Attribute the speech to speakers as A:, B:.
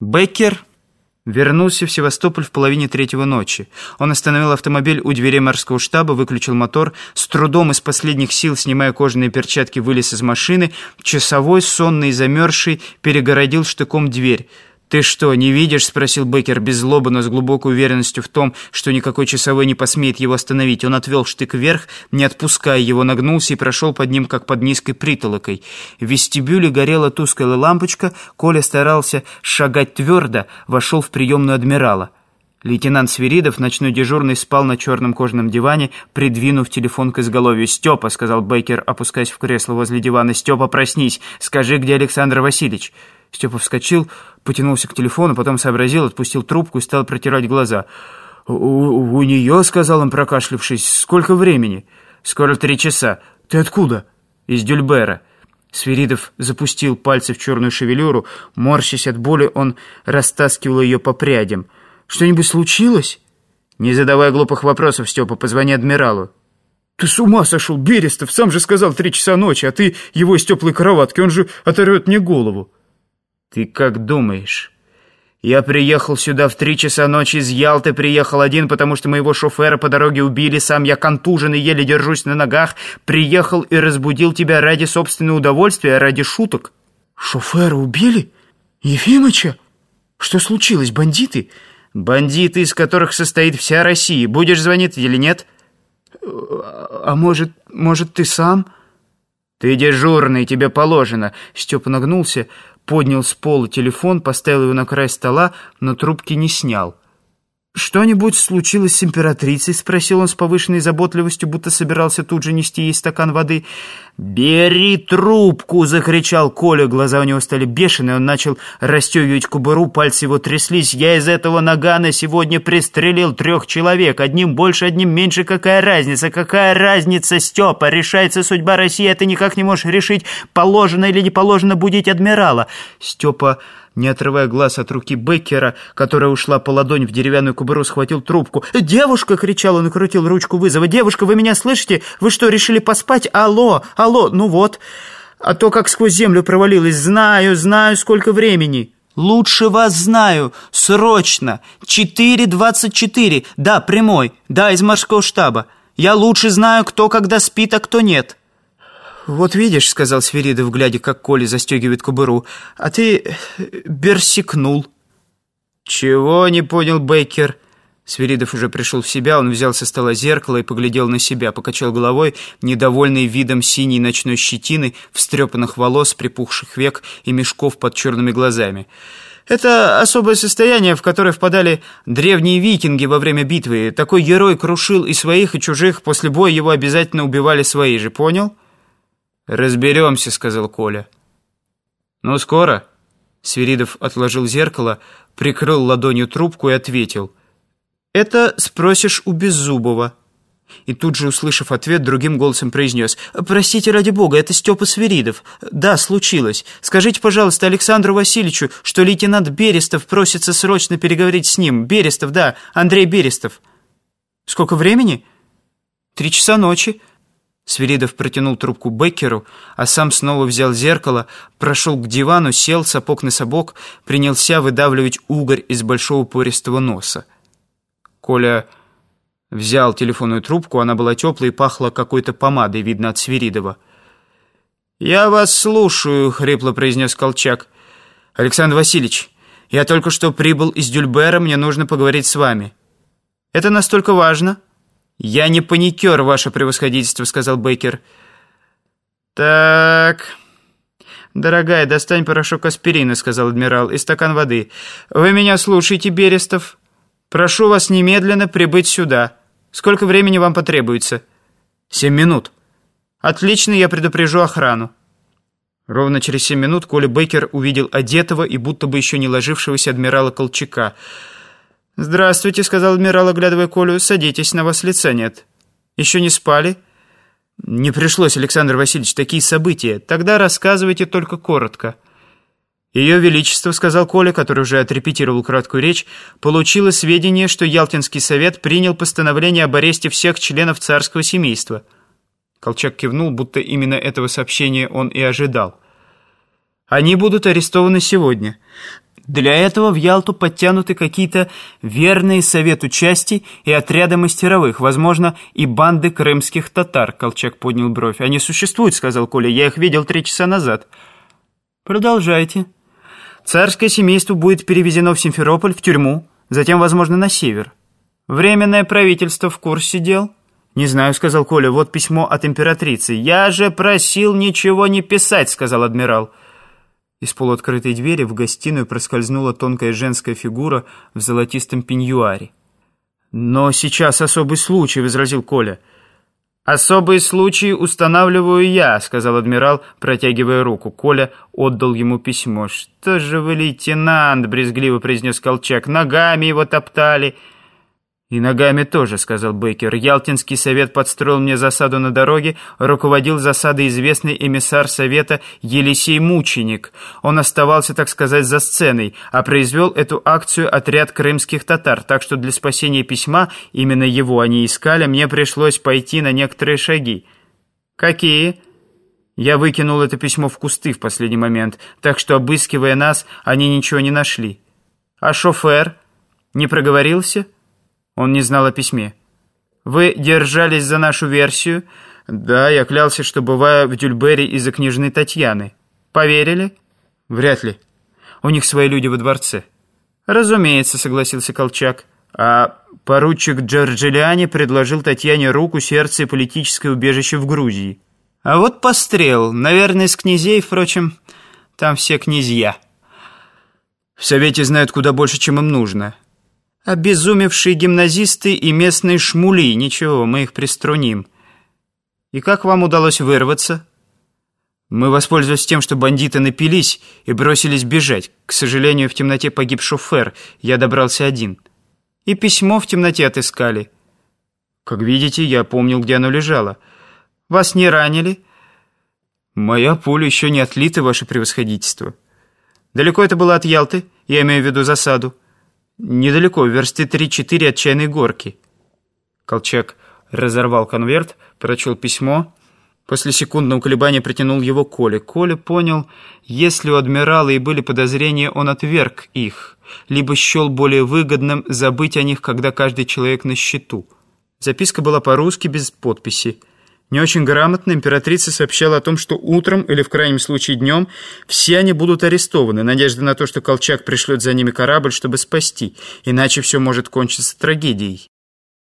A: Беккер вернулся в Севастополь в половине третьего ночи. Он остановил автомобиль у дверей морского штаба, выключил мотор, с трудом из последних сил, снимая кожаные перчатки, вылез из машины. Часовой, сонный и замерзший, перегородил штыком дверь. «Ты что, не видишь?» — спросил Беккер без с глубокой уверенностью в том, что никакой часовой не посмеет его остановить. Он отвел штык вверх, не отпуская его, нагнулся и прошел под ним, как под низкой притолокой. В вестибюле горела тусклая лампочка, Коля старался шагать твердо, вошел в приемную адмирала. Лейтенант Свиридов, ночной дежурный, спал на черном кожаном диване, придвинув телефон к изголовью. «Степа», — сказал Бейкер, опускаясь в кресло возле дивана, — «Степа, проснись, скажи, где Александр Васильевич?» Степа вскочил, потянулся к телефону, потом сообразил, отпустил трубку и стал протирать глаза. «У, у нее», — сказал он, прокашлившись, — «сколько времени?» «Скоро три часа. Ты откуда?» «Из Дюльбера». Свиридов запустил пальцы в черную шевелюру. Морщась от боли, он растаскивал ее по прядям. «Что-нибудь случилось?» «Не задавай глупых вопросов, Степа, позвони адмиралу». «Ты с ума сошел, Берестов! Сам же сказал три часа ночи, а ты его из теплой кроватки, он же оторвет мне голову». «Ты как думаешь?» «Я приехал сюда в три часа ночи из Ялты, приехал один, потому что моего шофера по дороге убили, сам я контужен и еле держусь на ногах, приехал и разбудил тебя ради собственного удовольствия, ради шуток». «Шофера убили? Ефимыча? Что случилось, бандиты?» «Бандиты, из которых состоит вся Россия. Будешь звонить или нет?» «А может, может, ты сам?» «Ты дежурный, тебе положено». Степа нагнулся, поднял с пола телефон, поставил его на край стола, но трубки не снял. «Что-нибудь случилось с императрицей?» — спросил он с повышенной заботливостью, будто собирался тут же нести ей стакан воды. «Бери трубку!» — закричал Коля. Глаза у него стали бешеные, он начал расстегивать кубыру, пальцы его тряслись. «Я из этого нагана сегодня пристрелил трех человек. Одним больше, одним меньше. Какая разница? Какая разница, Степа? Решается судьба России, а ты никак не можешь решить, положено или не положено будить адмирала». Степа не отрывая глаз от руки Беккера, которая ушла по ладонь в деревянную кубыру, схватил трубку. «Девушка!» — кричал он и крутил ручку вызова. «Девушка, вы меня слышите? Вы что, решили поспать? Алло! Алло! Ну вот! А то как сквозь землю провалилась. Знаю, знаю, сколько времени!» «Лучше вас знаю. Срочно. 4.24. Да, прямой. Да, из морского штаба. Я лучше знаю, кто когда спит, а кто нет». «Вот видишь», — сказал Сверидов, глядя, как Коля застегивает кобуру, «а ты берсикнул». «Чего?» — не понял Бейкер. Сверидов уже пришел в себя, он взял со стола зеркало и поглядел на себя, покачал головой, недовольный видом синей ночной щетины, встрепанных волос, припухших век и мешков под черными глазами. Это особое состояние, в которое впадали древние викинги во время битвы. Такой герой крушил и своих, и чужих, после боя его обязательно убивали свои же, понял?» «Разберемся», — сказал Коля. «Ну, скоро?» Свиридов отложил зеркало, прикрыл ладонью трубку и ответил. «Это спросишь у Беззубова». И тут же, услышав ответ, другим голосом произнес. «Простите, ради бога, это Степа Свиридов. Да, случилось. Скажите, пожалуйста, Александру Васильевичу, что лейтенант Берестов просится срочно переговорить с ним. Берестов, да, Андрей Берестов». «Сколько времени?» «Три часа ночи». Свиридов протянул трубку Беккеру, а сам снова взял зеркало, прошел к дивану, сел сапог на сапог, принялся выдавливать угорь из большого пористого носа. Коля взял телефонную трубку, она была теплой и пахла какой-то помадой, видно, от Свиридова. «Я вас слушаю», — хрипло произнес Колчак. «Александр Васильевич, я только что прибыл из Дюльбера, мне нужно поговорить с вами». «Это настолько важно?» «Я не паникер, ваше превосходительство», — сказал Бейкер. «Так...» «Дорогая, достань порошок аспирина», — сказал адмирал, — «и стакан воды. Вы меня слушаете, Берестов? Прошу вас немедленно прибыть сюда. Сколько времени вам потребуется?» «Семь минут». «Отлично, я предупрежу охрану». Ровно через семь минут Коля Бейкер увидел одетого и будто бы еще не ложившегося адмирала Колчака — «Здравствуйте», — сказал адмирал, оглядывая Колю. «Садитесь, на вас лица нет». «Еще не спали?» «Не пришлось, Александр Васильевич, такие события. Тогда рассказывайте только коротко». «Ее Величество», — сказал Коля, который уже отрепетировал краткую речь, «получило сведения, что Ялтинский совет принял постановление об аресте всех членов царского семейства». Колчак кивнул, будто именно этого сообщения он и ожидал. «Они будут арестованы сегодня. Для этого в Ялту подтянуты какие-то верные совету части и отряды мастеровых, возможно, и банды крымских татар, Колчак поднял бровь. Они существуют, сказал Коля, я их видел три часа назад. Продолжайте. Царское семейство будет перевезено в Симферополь, в тюрьму, затем, возможно, на север. Временное правительство в курсе дел? «Не знаю», — сказал Коля, — «вот письмо от императрицы». «Я же просил ничего не писать», — сказал адмирал. Из полуоткрытой двери в гостиную проскользнула тонкая женская фигура в золотистом пеньюаре. «Но сейчас особый случай», — возразил Коля. «Особые случаи устанавливаю я», — сказал адмирал, протягивая руку. Коля отдал ему письмо. «Что же вы, лейтенант?» — брезгливо произнес Колчак. «Ногами его топтали». «И ногами тоже», — сказал Бейкер. «Ялтинский совет подстроил мне засаду на дороге, руководил засадой известный эмиссар совета Елисей Мученик. Он оставался, так сказать, за сценой, а произвел эту акцию отряд крымских татар, так что для спасения письма, именно его они искали, мне пришлось пойти на некоторые шаги». «Какие?» Я выкинул это письмо в кусты в последний момент, так что, обыскивая нас, они ничего не нашли. «А шофер? Не проговорился?» Он не знал о письме. «Вы держались за нашу версию?» «Да, я клялся, что бываю в Дюльбере из-за княжны Татьяны». «Поверили?» «Вряд ли. У них свои люди во дворце». «Разумеется», — согласился Колчак. А поручик Джорджилиани предложил Татьяне руку, сердце и политическое убежище в Грузии. А вот пострел, наверное, из князей, впрочем, там все князья. В Совете знают куда больше, чем им нужно. Обезумевшие гимназисты и местные шмули. Ничего, мы их приструним. И как вам удалось вырваться? Мы воспользовались тем, что бандиты напились и бросились бежать. К сожалению, в темноте погиб шофер. Я добрался один. И письмо в темноте отыскали. Как видите, я помнил, где оно лежало. Вас не ранили? Моя пуля еще не отлита, ваше превосходительство. Далеко это было от Ялты? Я имею в виду засаду. Недалеко, версты три-четыре от чайной горки. Колчак разорвал конверт, прочел письмо. После секундного колебания притянул его Коле. Коля понял, если у адмирала и были подозрения, он отверг их, либо счел более выгодным забыть о них, когда каждый человек на счету. Записка была по-русски, без подписи. Не очень грамотно императрица сообщала о том, что утром, или в крайнем случае днем, все они будут арестованы. Надежда на то, что Колчак пришлет за ними корабль, чтобы спасти. Иначе все может кончиться трагедией.